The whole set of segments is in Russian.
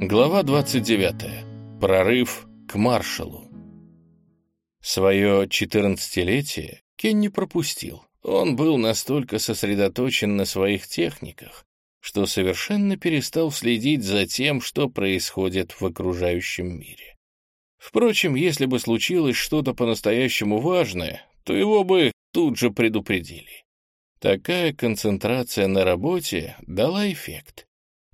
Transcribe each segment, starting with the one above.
Глава 29. Прорыв к маршалу. Свое 14-летие Кен пропустил. Он был настолько сосредоточен на своих техниках, что совершенно перестал следить за тем, что происходит в окружающем мире. Впрочем, если бы случилось что-то по-настоящему важное, то его бы тут же предупредили. Такая концентрация на работе дала эффект.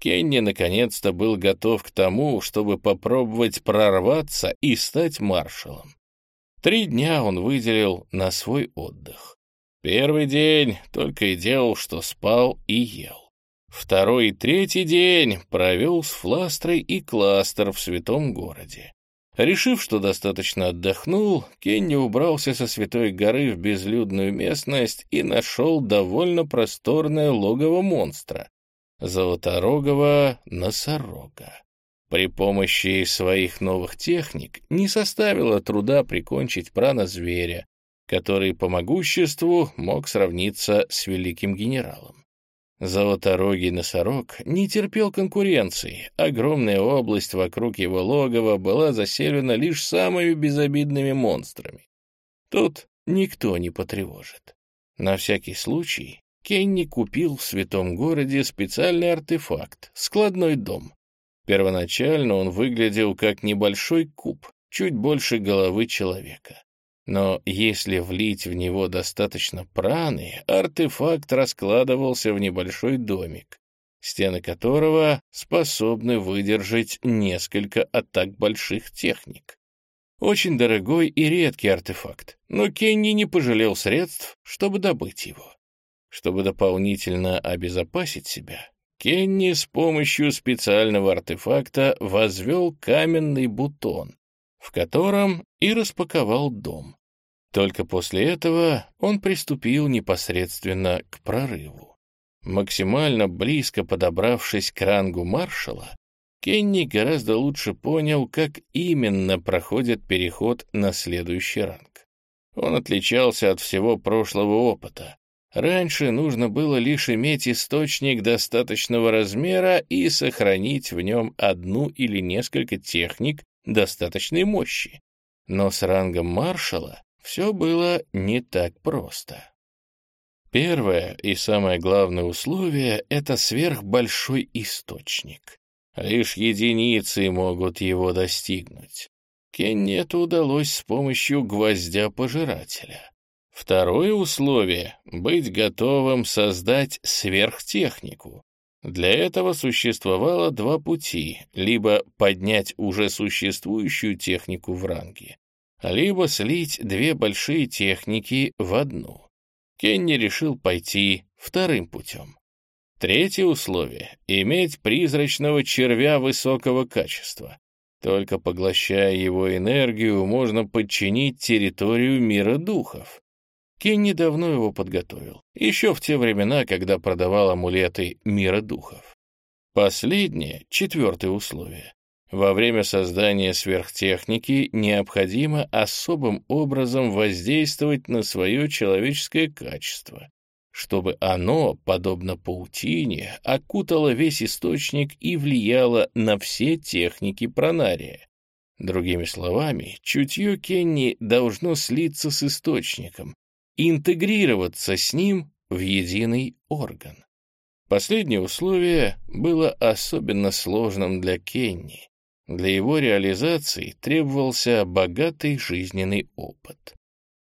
Кенни наконец-то был готов к тому, чтобы попробовать прорваться и стать маршалом. Три дня он выделил на свой отдых. Первый день только и делал, что спал и ел. Второй и третий день провел с Фластрой и Кластер в святом городе. Решив, что достаточно отдохнул, Кенни убрался со Святой горы в безлюдную местность и нашел довольно просторное логово монстра, золоторогого носорога. При помощи своих новых техник не составило труда прикончить прана-зверя, который по могуществу мог сравниться с великим генералом. Золоторогий носорог не терпел конкуренции. Огромная область вокруг его логова была заселена лишь самыми безобидными монстрами. Тут никто не потревожит. На всякий случай Кенни купил в святом городе специальный артефакт — складной дом. Первоначально он выглядел как небольшой куб, чуть больше головы человека. Но если влить в него достаточно праны, артефакт раскладывался в небольшой домик, стены которого способны выдержать несколько атак больших техник. Очень дорогой и редкий артефакт, но Кенни не пожалел средств, чтобы добыть его. Чтобы дополнительно обезопасить себя, Кенни с помощью специального артефакта возвел каменный бутон, в котором и распаковал дом. Только после этого он приступил непосредственно к прорыву. Максимально близко подобравшись к рангу маршала, Кенни гораздо лучше понял, как именно проходит переход на следующий ранг. Он отличался от всего прошлого опыта, Раньше нужно было лишь иметь источник достаточного размера и сохранить в нем одну или несколько техник достаточной мощи. Но с рангом маршала все было не так просто. Первое и самое главное условие — это сверхбольшой источник. Лишь единицы могут его достигнуть. Кенни это удалось с помощью гвоздя-пожирателя. Второе условие — быть готовым создать сверхтехнику. Для этого существовало два пути — либо поднять уже существующую технику в ранге, либо слить две большие техники в одну. Кенни решил пойти вторым путем. Третье условие — иметь призрачного червя высокого качества. Только поглощая его энергию, можно подчинить территорию мира духов. Кенни давно его подготовил, еще в те времена, когда продавал амулеты мира духов. Последнее, четвертое условие. Во время создания сверхтехники необходимо особым образом воздействовать на свое человеческое качество, чтобы оно, подобно паутине, окутало весь источник и влияло на все техники пронария. Другими словами, чутье Кенни должно слиться с источником, интегрироваться с ним в единый орган. Последнее условие было особенно сложным для Кенни. Для его реализации требовался богатый жизненный опыт.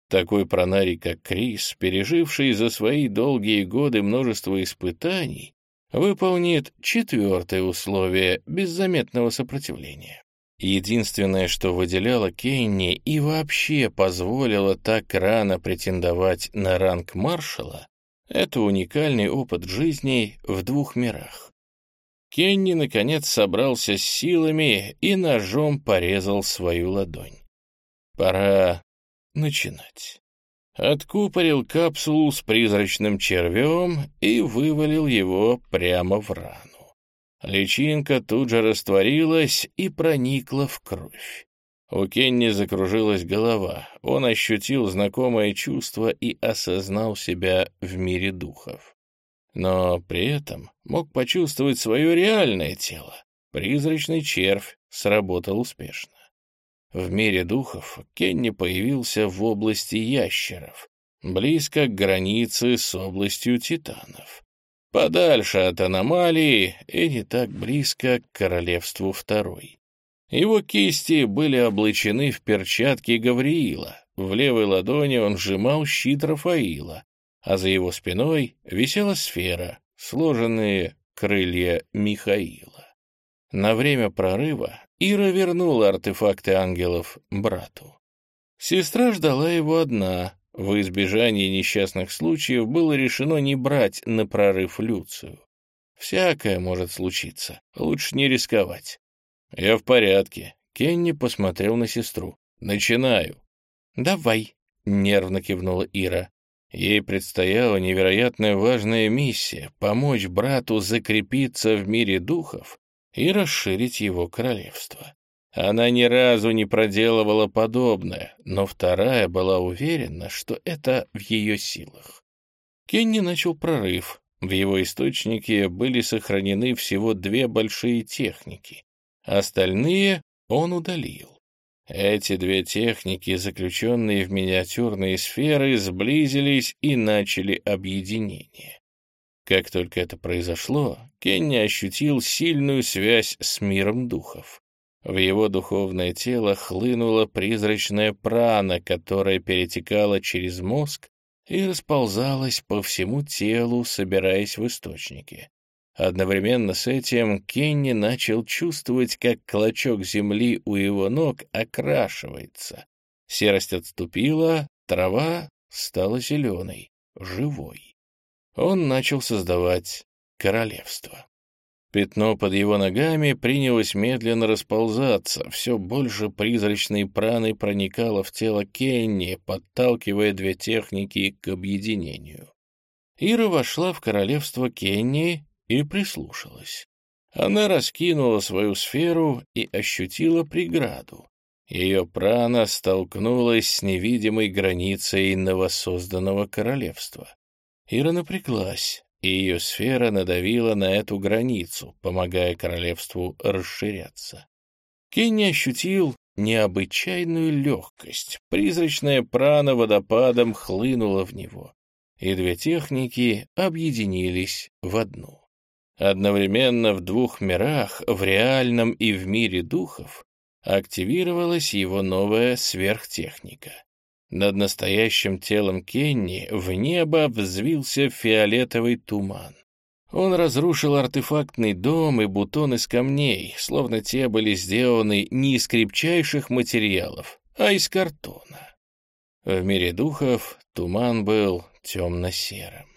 Такой пронарий, как Крис, переживший за свои долгие годы множество испытаний, выполнит четвертое условие беззаметного сопротивления. Единственное, что выделяло Кенни и вообще позволило так рано претендовать на ранг маршала, это уникальный опыт жизни в двух мирах. Кенни, наконец, собрался с силами и ножом порезал свою ладонь. Пора начинать. Откупорил капсулу с призрачным червем и вывалил его прямо в рану. Личинка тут же растворилась и проникла в кровь. У Кенни закружилась голова, он ощутил знакомое чувство и осознал себя в мире духов. Но при этом мог почувствовать свое реальное тело. призрачный червь сработал успешно. В мире духов Кенни появился в области ящеров, близко к границе с областью титанов. Подальше от аномалии и не так близко к королевству второй. Его кисти были облачены в перчатки Гавриила, в левой ладони он сжимал щит Рафаила, а за его спиной висела сфера, сложенные крылья Михаила. На время прорыва Ира вернула артефакты ангелов брату. Сестра ждала его одна. В избежании несчастных случаев было решено не брать на прорыв Люцию. Всякое может случиться, лучше не рисковать. «Я в порядке», — Кенни посмотрел на сестру. «Начинаю». «Давай», — нервно кивнула Ира. Ей предстояла невероятная важная миссия — помочь брату закрепиться в мире духов и расширить его королевство. Она ни разу не проделывала подобное, но вторая была уверена, что это в ее силах. Кенни начал прорыв. В его источнике были сохранены всего две большие техники. Остальные он удалил. Эти две техники, заключенные в миниатюрные сферы, сблизились и начали объединение. Как только это произошло, Кенни ощутил сильную связь с миром духов. В его духовное тело хлынула призрачная прана, которая перетекала через мозг и расползалась по всему телу, собираясь в источнике. Одновременно с этим Кенни начал чувствовать, как клочок земли у его ног окрашивается. Серость отступила, трава стала зеленой, живой. Он начал создавать королевство. Пятно под его ногами принялось медленно расползаться, все больше призрачной праны проникало в тело Кенни, подталкивая две техники к объединению. Ира вошла в королевство Кенни и прислушалась. Она раскинула свою сферу и ощутила преграду. Ее прана столкнулась с невидимой границей новосозданного королевства. Ира напряглась, и ее сфера надавила на эту границу, помогая королевству расширяться. Кенни ощутил необычайную легкость. Призрачная прана водопадом хлынула в него, и две техники объединились в одну. Одновременно в двух мирах, в реальном и в мире духов, активировалась его новая сверхтехника. Над настоящим телом Кенни в небо взвился фиолетовый туман. Он разрушил артефактный дом и бутон из камней, словно те были сделаны не из крепчайших материалов, а из картона. В мире духов туман был темно-серым.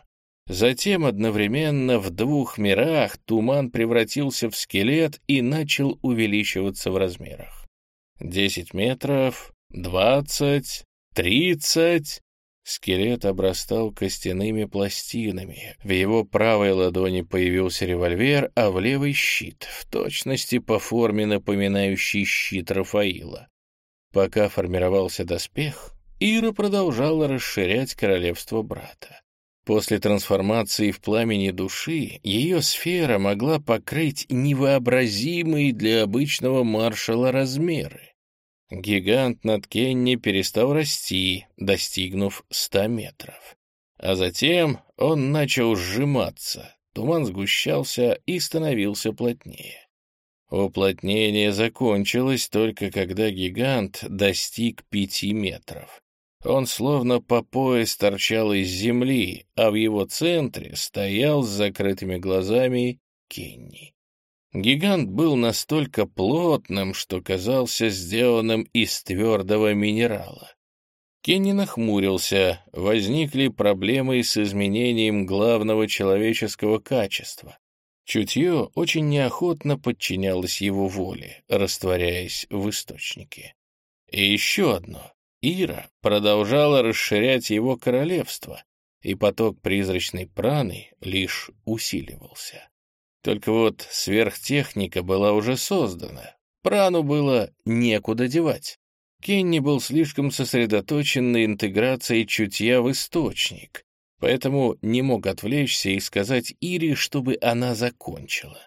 Затем одновременно в двух мирах туман превратился в скелет и начал увеличиваться в размерах. Десять метров, двадцать, тридцать... Скелет обрастал костяными пластинами. В его правой ладони появился револьвер, а в левой — щит, в точности по форме напоминающий щит Рафаила. Пока формировался доспех, Ира продолжала расширять королевство брата. После трансформации в пламени души ее сфера могла покрыть невообразимые для обычного маршала размеры. Гигант над Кенни перестал расти, достигнув ста метров. А затем он начал сжиматься, туман сгущался и становился плотнее. Уплотнение закончилось только когда гигант достиг пяти метров. Он словно по пояс торчал из земли, а в его центре стоял с закрытыми глазами Кенни. Гигант был настолько плотным, что казался сделанным из твердого минерала. Кенни нахмурился, возникли проблемы с изменением главного человеческого качества. Чутье очень неохотно подчинялось его воле, растворяясь в источнике. И еще одно. Ира продолжала расширять его королевство, и поток призрачной праны лишь усиливался. Только вот сверхтехника была уже создана, прану было некуда девать. Кенни был слишком сосредоточен на интеграции чутья в источник, поэтому не мог отвлечься и сказать Ире, чтобы она закончила.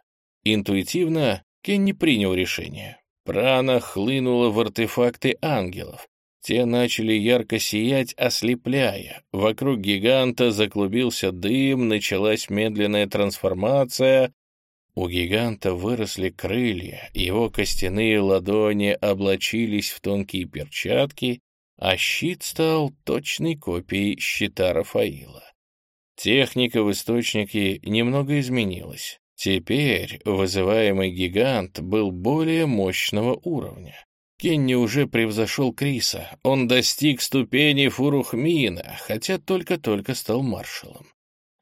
Интуитивно Кенни принял решение. Прана хлынула в артефакты ангелов. Те начали ярко сиять, ослепляя. Вокруг гиганта заклубился дым, началась медленная трансформация. У гиганта выросли крылья, его костяные ладони облачились в тонкие перчатки, а щит стал точной копией щита Рафаила. Техника в источнике немного изменилась. Теперь вызываемый гигант был более мощного уровня. Кенни уже превзошел Криса. Он достиг ступени Фурухмина, хотя только-только стал маршалом.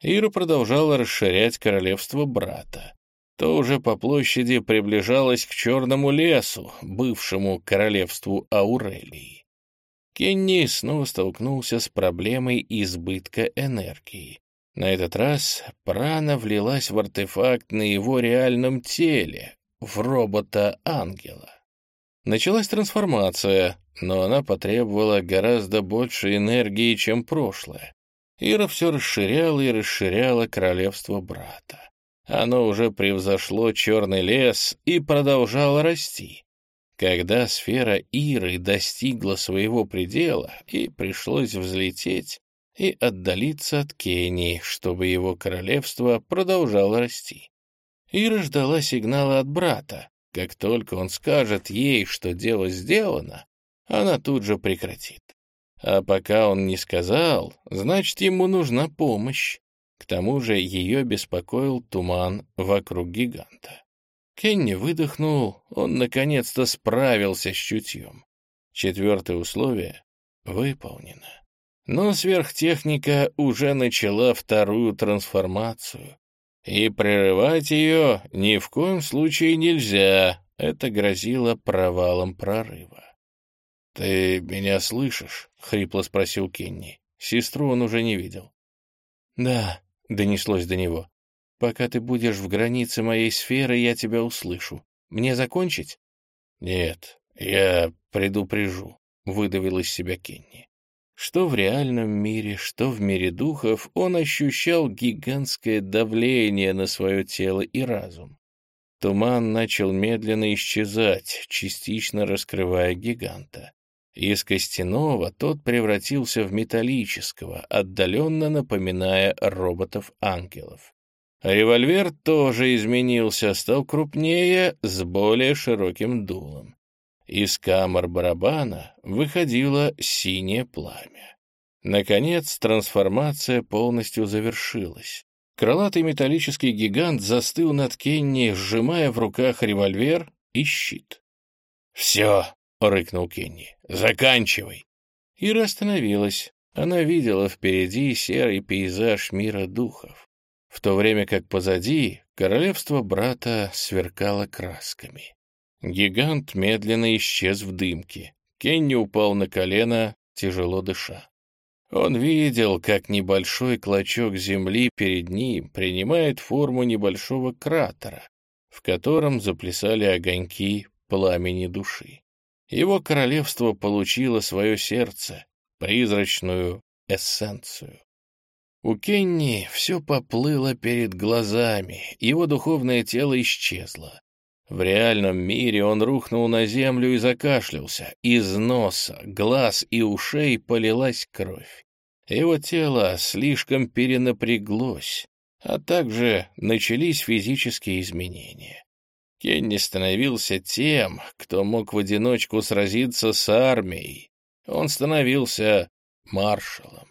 Ира продолжала расширять королевство брата. То уже по площади приближалась к Черному лесу, бывшему королевству Аурелии. Кенни снова столкнулся с проблемой избытка энергии. На этот раз прана влилась в артефакт на его реальном теле, в робота-ангела. Началась трансформация, но она потребовала гораздо больше энергии, чем прошлое. Ира все расширяла и расширяла королевство брата. Оно уже превзошло черный лес и продолжало расти. Когда сфера Иры достигла своего предела и пришлось взлететь, и отдалиться от Кении, чтобы его королевство продолжало расти. Ира ждала сигнала от брата. Как только он скажет ей, что дело сделано, она тут же прекратит. А пока он не сказал, значит, ему нужна помощь. К тому же ее беспокоил туман вокруг гиганта. Кенни выдохнул, он наконец-то справился с чутьем. Четвертое условие выполнено. Но сверхтехника уже начала вторую трансформацию, и прерывать ее ни в коем случае нельзя, это грозило провалом прорыва. «Ты меня слышишь?» — хрипло спросил Кенни. Сестру он уже не видел. «Да», — донеслось до него. «Пока ты будешь в границе моей сферы, я тебя услышу. Мне закончить?» «Нет, я предупрежу», — выдавил из себя Кенни. Что в реальном мире, что в мире духов, он ощущал гигантское давление на свое тело и разум. Туман начал медленно исчезать, частично раскрывая гиганта. Из костяного тот превратился в металлического, отдаленно напоминая роботов-ангелов. Револьвер тоже изменился, стал крупнее, с более широким дулом. Из камер барабана выходило синее пламя. Наконец, трансформация полностью завершилась. Крылатый металлический гигант застыл над Кенни, сжимая в руках револьвер и щит. «Все!» — рыкнул Кенни. «Заканчивай!» Ира остановилась. Она видела впереди серый пейзаж мира духов, в то время как позади королевство брата сверкало красками. Гигант медленно исчез в дымке. Кенни упал на колено, тяжело дыша. Он видел, как небольшой клочок земли перед ним принимает форму небольшого кратера, в котором заплясали огоньки пламени души. Его королевство получило свое сердце, призрачную эссенцию. У Кенни все поплыло перед глазами, его духовное тело исчезло. В реальном мире он рухнул на землю и закашлялся. Из носа, глаз и ушей полилась кровь. Его тело слишком перенапряглось, а также начались физические изменения. Кенни становился тем, кто мог в одиночку сразиться с армией. Он становился маршалом.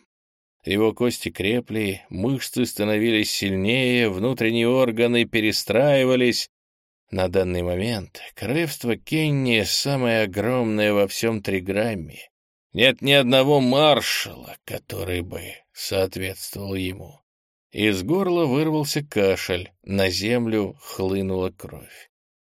Его кости крепли, мышцы становились сильнее, внутренние органы перестраивались, на данный момент королевство Кенни самое огромное во всем Триграмме. Нет ни одного маршала, который бы соответствовал ему. Из горла вырвался кашель, на землю хлынула кровь.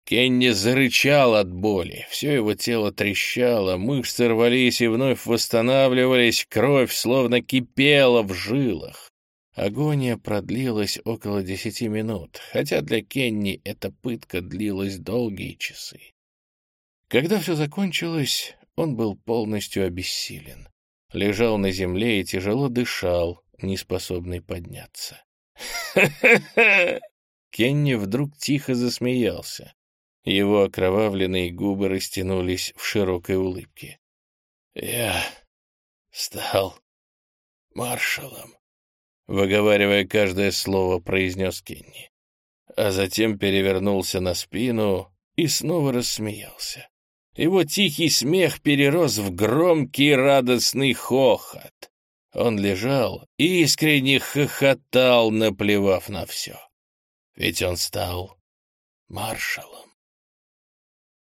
Кенни зарычал от боли, все его тело трещало, мышцы рвались и вновь восстанавливались, кровь словно кипела в жилах. Агония продлилась около десяти минут, хотя для Кенни эта пытка длилась долгие часы. Когда все закончилось, он был полностью обессилен. Лежал на земле и тяжело дышал, неспособный подняться. Кенни вдруг тихо засмеялся. Его окровавленные губы растянулись в широкой улыбке. «Я стал маршалом», — выговаривая каждое слово, произнес Кенни. А затем перевернулся на спину и снова рассмеялся. Его тихий смех перерос в громкий радостный хохот. Он лежал и искренне хохотал, наплевав на все. Ведь он стал маршалом.